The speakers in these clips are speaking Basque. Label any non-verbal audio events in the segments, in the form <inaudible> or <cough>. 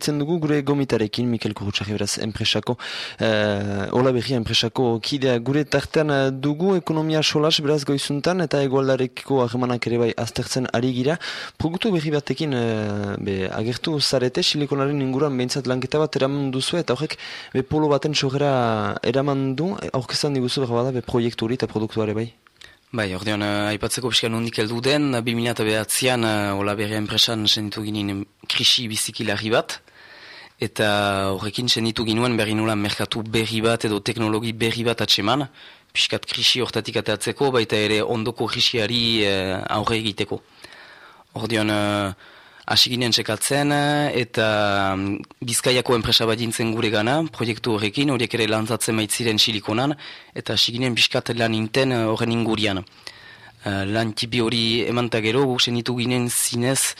Zen dugu gure gomitarekin, Mikel Kurutxarri beraz, enpresako, uh, Ola Berria enpresako kidea gure tartean eh, dugu ekonomia solas beraz goizuntan eta egualdarekiko ahemanak ere bai aztertzen ari gira. Produktu berri batekin uh, be, agertu zarete, silikonaren inguruan behintzat lanketa bat eraman duzu eta horrek be polo baten sogera eraman du, aurkezan diguzu berra bada be proiektu hori eta produktuare bai? Bai, ordean, uh, aipatzeko pixka nondik heldu den, 2008an uh, Ola Berria enpresan senitu ginen krisi bizikilari bat, eta horrekin senditu ginuen berri nula merkatu berri bat edo teknologi berri bat atseman, piskat krisi hortatik ateatzeko, baita ere ondoko krisiari eh, aurre egiteko. Ordean, eh, hasi ginen txekatzen eta um, bizkaiako enpresa bat jintzen gure gana, proiektu horrekin, horiek ere lantzatzen maitziren silikonan, eta hasi ginen piskat lan inten eh, horren ingurian. Uh, lan tipi hori emantagero, guk senditu ginen zinez,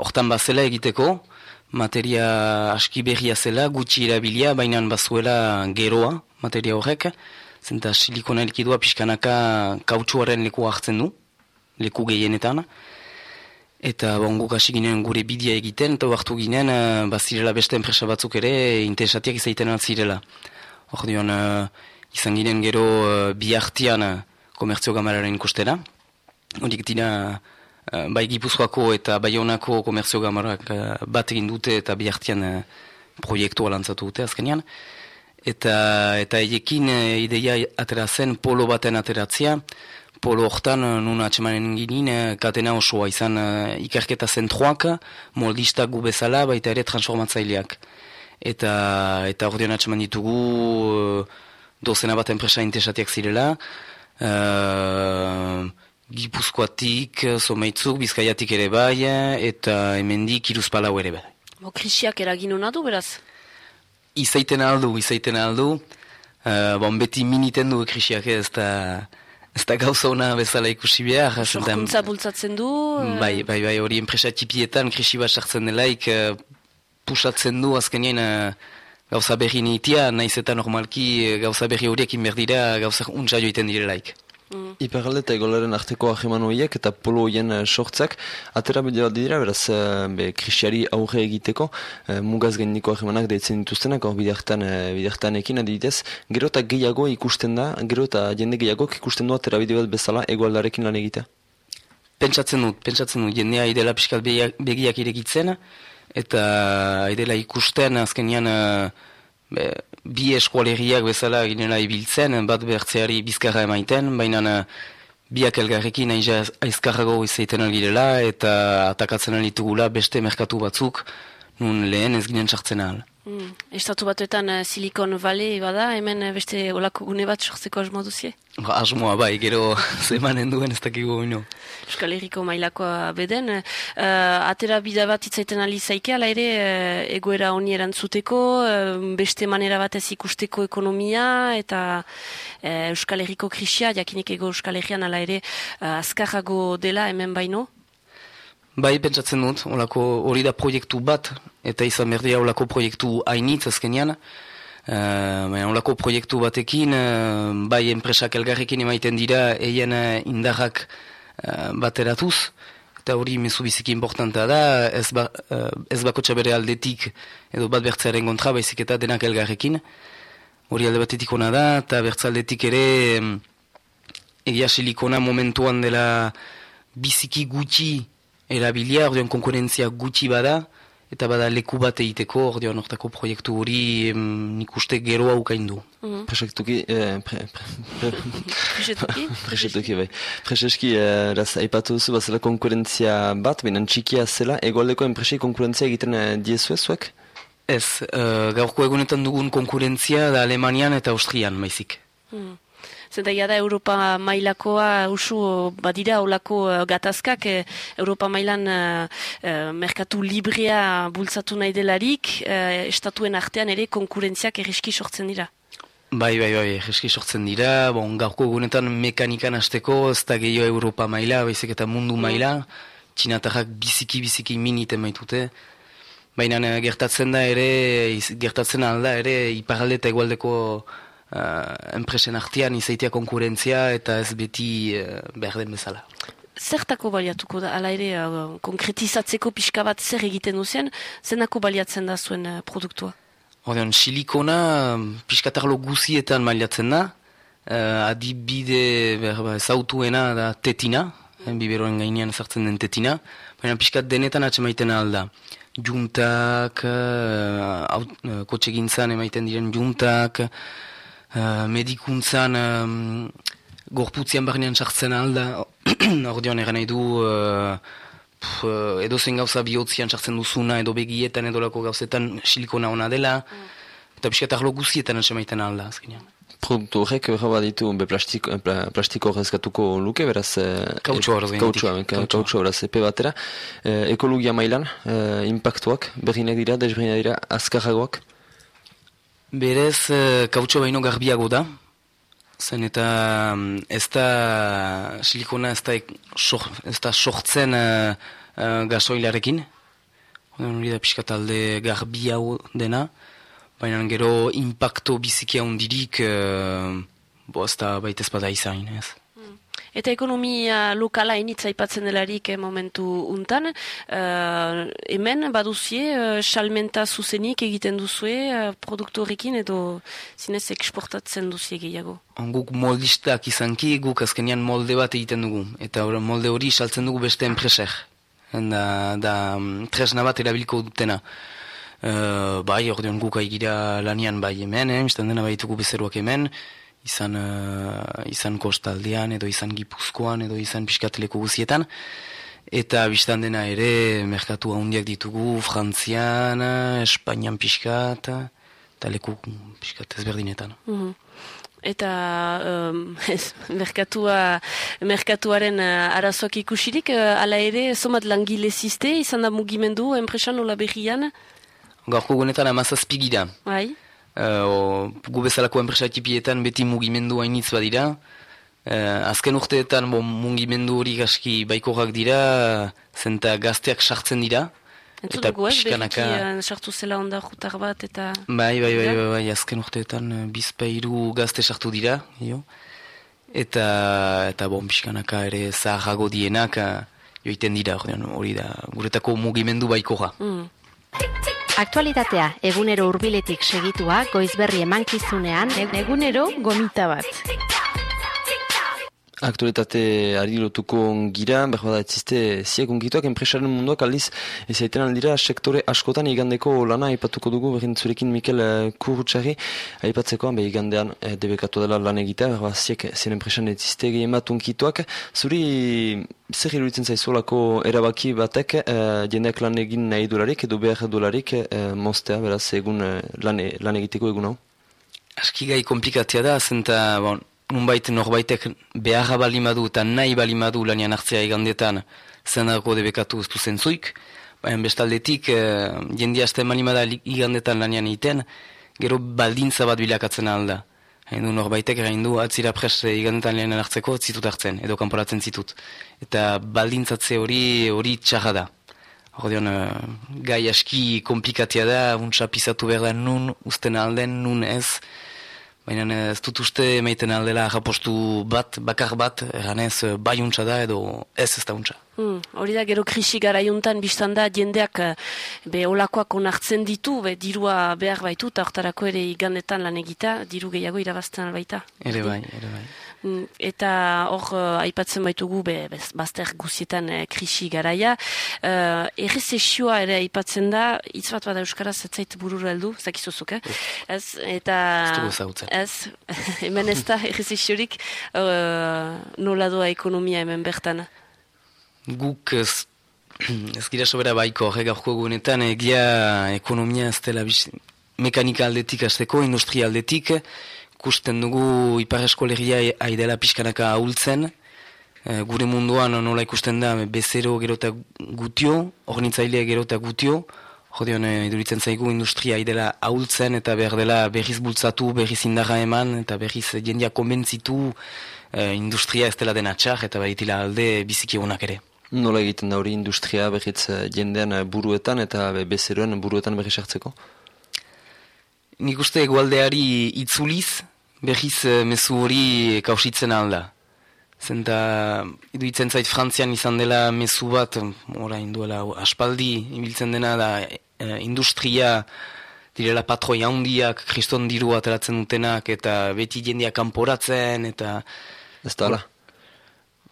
hortan uh, bazela egiteko, materia aski berria zela, gutxi erabilia, baina bazuela geroa, materia horrek, zenta silikona elkidua pixkanaka kautsuaren leku hartzen du, leku gehienetan, eta bonguk hasi ginen gure bidia egiten, eta hartu ginen, uh, bazirela beste enpresa batzuk ere, interesatiak izaiten altzirela. Hor dion, uh, izan ginen gero uh, bihartian uh, komertzio gamararen ikustera, horik dira, Eh, bai Gipuzkoako eta Baionako komerzio gamarak uh, bat egin dute eta bihartian uh, proiektua lantzatu dute azkenean. Eta, eta egekin uh, ideia atera zen polo baten ateratzea, polo hortan uh, nun atxemanen ginin uh, katena osoa izan uh, ikerketa zentroak, moldistak gu bezala, baita ere transformatzaileak. Eta, eta ordean atxeman ditugu uh, dozena bat enpresa intesatiak zirela, Gipuzkoatik, somaitzuk, bizkaiatik ere bai, eta hemendik iruzpalau ere bai. Bo, krisiak eragin hona du, beraz? Izaiten aldu, izaiten aldu. Uh, bon, beti miniten du krisiak ez da... Ez da gauza hona bezala ikusi behar. Sorkuntza bultzatzen du? Bai, bai, bai, hori enpresa tipietan krisi bat sartzen delaik uh, pusatzen du azkenien uh, gauza berri nitia, naiz eta normalki gauza berri horiek inberdira gauza untsa joiten direlaik. Mm. Iparalde eta egolaren arteko aheman horiek eta polo horien uh, sortzak atera bide bat dira, beraz uh, be, krisiari aurre egiteko uh, mugaz geniko ahemanak deitzen dituztenak hor bideaktan, uh, ekin adibidez gero eta gehiago ikusten da gero eta jende gehiago ikusten du atera bide bat bezala egoaldarekin lan egitea Pentsatzen dut, pentsatzen dut, jendea idela piskal begiak irekitzen eta idela ikusten azkenian be, bi eskualeriak bezala ginela ibiltzen, bat bertzeari bizkarra emaiten, baina biak elgarrekin aizkarrago izaiten algirela eta atakatzen alitugula beste merkatu batzuk nun lehen ez ginen sartzen ahal. Mm. Estatu batuetan uh, Silicon Valley bada, hemen uh, beste olako gune bat sortzeko asmoa duzie? Ba, asmoa bai, gero <laughs> zemanen duen ez dakigu ino. Euskal Herriko mailakoa beden. Uh, atera bida bat itzaiten alizaike, ala ere uh, egoera honi erantzuteko, uh, beste manera batez ikusteko ekonomia, eta uh, Euskal Herriko krisia, jakinik ego Euskal Herrian ala ere uh, azkarrago dela hemen baino? Bai, pentsatzen dut, olako hori da proiektu bat, eta izan berdia olako proiektu hainitz azkenean. Uh, olako proiektu batekin, uh, bai enpresak elgarrekin emaiten dira, eien uh, indarrak uh, bateratuz, eta hori mezu biziki importanta da, ez, ba, uh, ez bako txabere aldetik, edo bat bertzearen kontra, baizik eta denak elgarrekin. Hori alde batetik hona da, eta bertzaldetik ere, egia silikona momentuan dela biziki gutxi, erabilia, ordean konkurentzia gutxi bada, eta bada leku bat egiteko, ordean ortako proiektu hori nik uste gero haukain du. Mm -hmm. Presetuki, bai. Preseski, eraz, aipatu duzu, bazela konkurentzia bat, binen txikia zela, egoaldeko enpresei konkurentzia egiten uh, diezu ezuek? Ez, uh, gaurko egunetan dugun konkurentzia da Alemanian eta Austrian, maizik. Mm Zenta da Europa mailakoa usu badira olako uh, gatazkak eh, Europa mailan uh, merkatu librea bultzatu nahi delarik uh, estatuen artean ere konkurentziak erreski sortzen dira. Bai, bai, bai, erreski sortzen dira. Bon, gaurko egunetan mekanikan hasteko ez da gehiago Europa maila, baizik eta mundu mm. maila. Txinatarrak biziki-biziki miniten maitute. Baina gertatzen da ere, gertatzen alda ere, iparalde eta egualdeko uh, enpresen artean izaitia konkurentzia eta ez beti uh, behar den bezala. zertako baliatuko da, ala ere, uh, konkretizatzeko pixka bat zer egiten duzien, zenako baliatzen da zuen uh, produktua? Ordean, silikona piskatarlo guzietan baliatzen da, uh, adibide berba, zautuena da tetina, eh, biberoen gainean zartzen den tetina, baina piskat denetan atxemaiten alda. Juntak, uh, uh, kotxe gintzan emaiten diren juntak, uh, medikuntzan um, gorputzian barnean sartzen alda, <clears throat> ordean eran nahi du, uh, edo zen gauza bihotzian sartzen duzuna, edo begietan, edo lako gauzetan silikona ona dela, mm. eta piskat arlo guzietan atxemaiten alda, azkenean produktu horrek jaba ditu be plastiko, plastiko rezkatuko luke, beraz... Kautsua beraz, epe batera. ekologia mailan, e, impactuak, berrinak dira, desberrinak dira, azkarragoak? Berez, e, kautsua baino garbiago da. Zen eta ez da silikona ez da, ez da sortzen uh, uh, gasoilarekin. Hori da pixka talde garbiago dena. Baina gero impacto bizikia hundirik, e, bo ez da baita ezpada izan, ez. Eta ekonomia lokala initza ipatzen delarik eh, momentu untan, uh, hemen baduzie, uh, salmenta zuzenik egiten duzue uh, produktu horrekin edo zinez eksportatzen duzie gehiago? Guk moldistak izanki, guk azkenian molde bat egiten dugu, eta molde hori saltzen dugu beste enpreser. Da, da mm, tresna bat erabiliko dutena. Uh, bai, ordeon guk aigira lanian bai hemen, eh, dena baituko bezeruak hemen, izan, uh, izan kostaldean, edo izan gipuzkoan, edo izan piskateleko guzietan. Eta biztan dena ere, merkatu handiak ditugu, Frantzian, Espainian piskat, eta leku piskat ezberdinetan. Mm Eta um, <laughs> ez, merkatua, merkatuaren uh, arazoak ikusirik, uh, ala ere, somat langile ziste, izan da mugimendu, enpresan nola berrian? gaurko gunetan amazazpi gira. Bai. Uh, gu bezalako enpresatipietan beti mugimendu hainitz badira. Uh, azken urteetan bo, mugimendu hori gaski baikorrak dira, zenta gazteak sartzen dira. Entzut eta dugu ez, beriki sartu zela onda jutar bat eta... Bai, bai, bai, bai, bai, azken urteetan bizpairu gazte sartu dira, jo. Eta, eta bon, pixkanaka ere zaharrago dienak joiten dira, hori da, guretako mugimendu baikorra. Mm. Aktualitatea egunero hurbiletik segitua goizberri emankizunean egunero gomita bat aktualitate ari lotuko gira, behar bada etziste ziek unkituak, enpresaren munduak aldiz ez aiten aldira sektore askotan igandeko lana aipatuko dugu, behin zurekin Mikel uh, Kurutxarri, aipatzeko, behi igandean uh, debekatu dela lan egitea, behar bada ziek zien enpresan etziste gehien bat unkituak, zuri zer iruditzen zaizolako erabaki batek uh, jendeak lan egin nahi dolarik, edo behar dolarik uh, moztea, beraz, egun lan, e, lan egiteko egun hau? Aski gai komplikatia da, zenta, bon, Nunbait norbaitek beharra balimadu eta nahi balimadu lanian hartzea igandetan zenarko debekatu ez zentzuik. Baina bestaldetik, e, jendia azte balimada igandetan lanian iten, gero baldintza bat bilakatzen alda. Hain du norbaitek egin du atzira pres igandetan lanian hartzeko zitut hartzen, edo kanporatzen zitut. Eta baldintzatze hori hori txarra da. Ordeon, uh, gai aski komplikatia da, untsa pisatu behar da nun, usten alden, nun ez, Baina ez dut uste meiten aldela japostu bat, bakar bat, eranez bai untsa da edo ez ez da untsa. Hmm, hori da, gero krisi gara juntan biztan da jendeak eh, be olakoak onartzen ditu, be dirua behar baitu, eta hortarako ere igandetan lan egita, diru gehiago irabazten albaita. Ere bai, ere bai. Mm, eta hor uh, aipatzen baitugu be, bez, bazter guzietan uh, krisi garaia. Uh, Errezesioa ere aipatzen da, hitz bat bada Euskaraz etzait burura heldu, zakizuzuk, eh? Ez, eta... Ez, <laughs> hemen ez da errezesiorik uh, nola doa ekonomia hemen bertan. Guk ez, <clears throat> ez gira sobera baiko, eh, gaurko gunetan, egia ekonomia ez dela mekanika aldetik azteko, industria aldetik, ikusten dugu ipar eskolegia aidela pixkanaka ahultzen, e, gure munduan nola ikusten da bezero gerota gutio, ornitzailea gerota gutio, jodion e, iduritzen zaigu industria aidela ahultzen eta behar dela berriz bultzatu, berriz indarra eman eta berriz jendia konbentzitu e, industria ez dela dena txar eta behitila alde biziki honak ere. Nola egiten da hori industria berriz jendean buruetan eta bezeroen buruetan berriz hartzeko? Nik uste egualdeari itzuliz, behiz uh, mezu hori kausitzen alda. Zenta, iduitzen zait Frantzian izan dela mezu bat, orain duela aspaldi, ibiltzen dena da e, industria, direla patroi handiak, kriston diru ateratzen dutenak, eta beti jendia kanporatzen, eta... Ez da,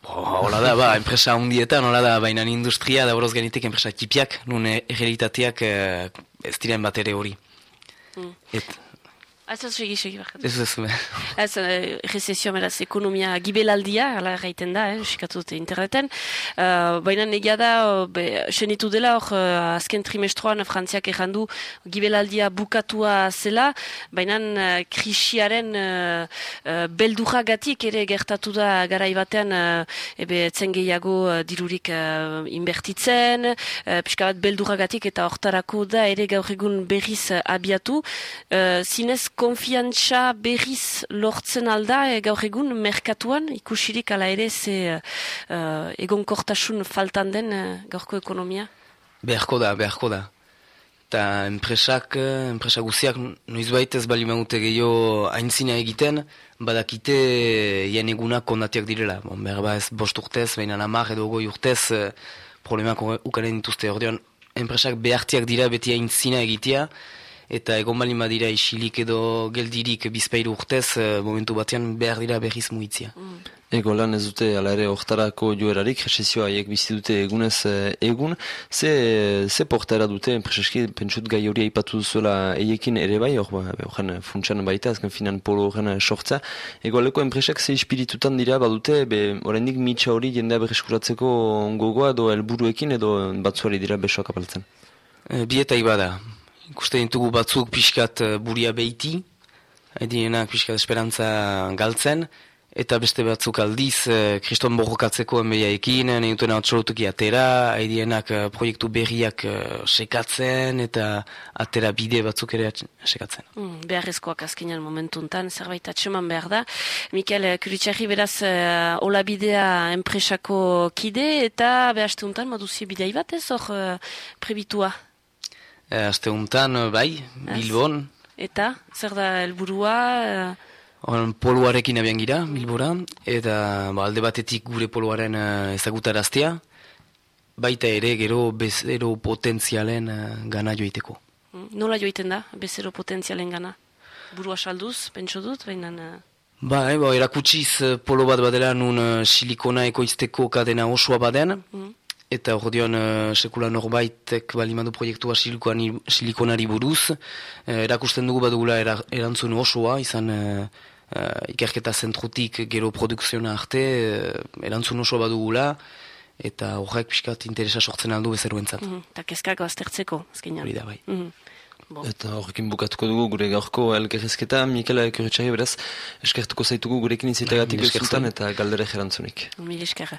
Hola da, ba, enpresa hundietan, hola da, baina industria da horoz genitek enpresa tipiak, nune errealitateak eh, ez diren bat ere hori. Mm. Et, Ez segi, segi bakar. Ez ez, Ez, recesio meraz, ekonomia gibelaldia, ala gaiten da, eh, sikatu dute interneten. Uh, Baina negia da, be, senitu dela, hor, uh, azken trimestroan frantziak errandu gibelaldia bukatua zela, baina uh, krisiaren uh, uh, beldurra gatik ere gertatu da garaibatean, uh, ebe etzen gehiago uh, dirurik uh, inbertitzen, uh, pixka bat beldurra gatik eta hortarako da ere gaur egun berriz uh, abiatu. Uh, zinez, konfiantza berriz lortzen alda e, gaur egun merkatuan ikusirik ala ere ze uh, egonkortasun faltan den uh, gaurko ekonomia? Beharko da, beharko da. Eta enpresak, enpresa guziak noiz baitez bali maute gehiago aintzina egiten, badakite jen egunak kondatiak direla. Bon, berba ez bost urtez, baina namar edo goi urtez problemak ukaren dituzte. Ordean, enpresak behartiak dira beti aintzina egitea, eta egon bali dira isilik edo geldirik bizpeiru urtez, eh, momentu batean behar dira berriz muitzia. Mm. Ego lan ez dute ala ere oktarako joerarik, resizioa haiek bizi dute egunez eh, egun, ze, ze portara dute, preseski, pentsut gai hori aipatu duzuela eiekin ere bai, hor ba, funtsan baita, azken finan polo horren sortza, ego aleko enpresak ze espiritutan dira badute, be, oraindik mitxa hori jendea berreskuratzeko gogoa edo helburuekin edo batzuari dira besoak apaltzen. E, Bieta ibada, ikusten ditugu batzuk pixkat eh, buria behiti, edienak pixkat esperantza galtzen, eta beste batzuk aldiz, eh, kriston borrokatzeko enbeiaekin, nahi dutena atxolotuki atera, edienak eh, proiektu berriak sekatzen, eta atera bide batzuk ere sekatzen. Mm, beharrezkoak azkenean momentuntan, zerbait atxeman behar da. Mikel, kuritxarri beraz, uh, ola bidea enpresako kide, eta behastuntan, maduzi bidea ibatez, hor prebitua? Eh, aste untan, eh, bai, Bilbon. Eta, zer da helburua? On, poluarekin abian gira, Bilbora, eta ba, alde batetik gure poluaren uh, ezagutaraztea, baita ere gero bezero potentzialen gana joiteko. Mm, nola joiten da, bezero potentzialen gana? Burua salduz, pentsu dut, baina... Ba, e, ba, erakutsiz polo bat badela nun uh, silikona ekoizteko kadena osoa baden, mm eta hor dion uh, sekula norbaitek balimadu proiektua silikonari buruz. Uh, erakusten dugu badugula era, erantzun osoa, izan uh, uh, ikerketa zentrutik gero produkziona arte, uh, erantzun osoa badugula, eta horrek pixkat interesa sortzen aldu bezeruentzat. Mm -hmm. Eta kezkako aztertzeko, azkenean. Hori da, bai. Mm -hmm. Eta horrekin bukatuko dugu gure gaurko elkerrezketa, Mikela Kuritxari beraz, eskertuko zaitugu gurekin izitagatik mm, eta galdere jerantzunik. Mil eskerra.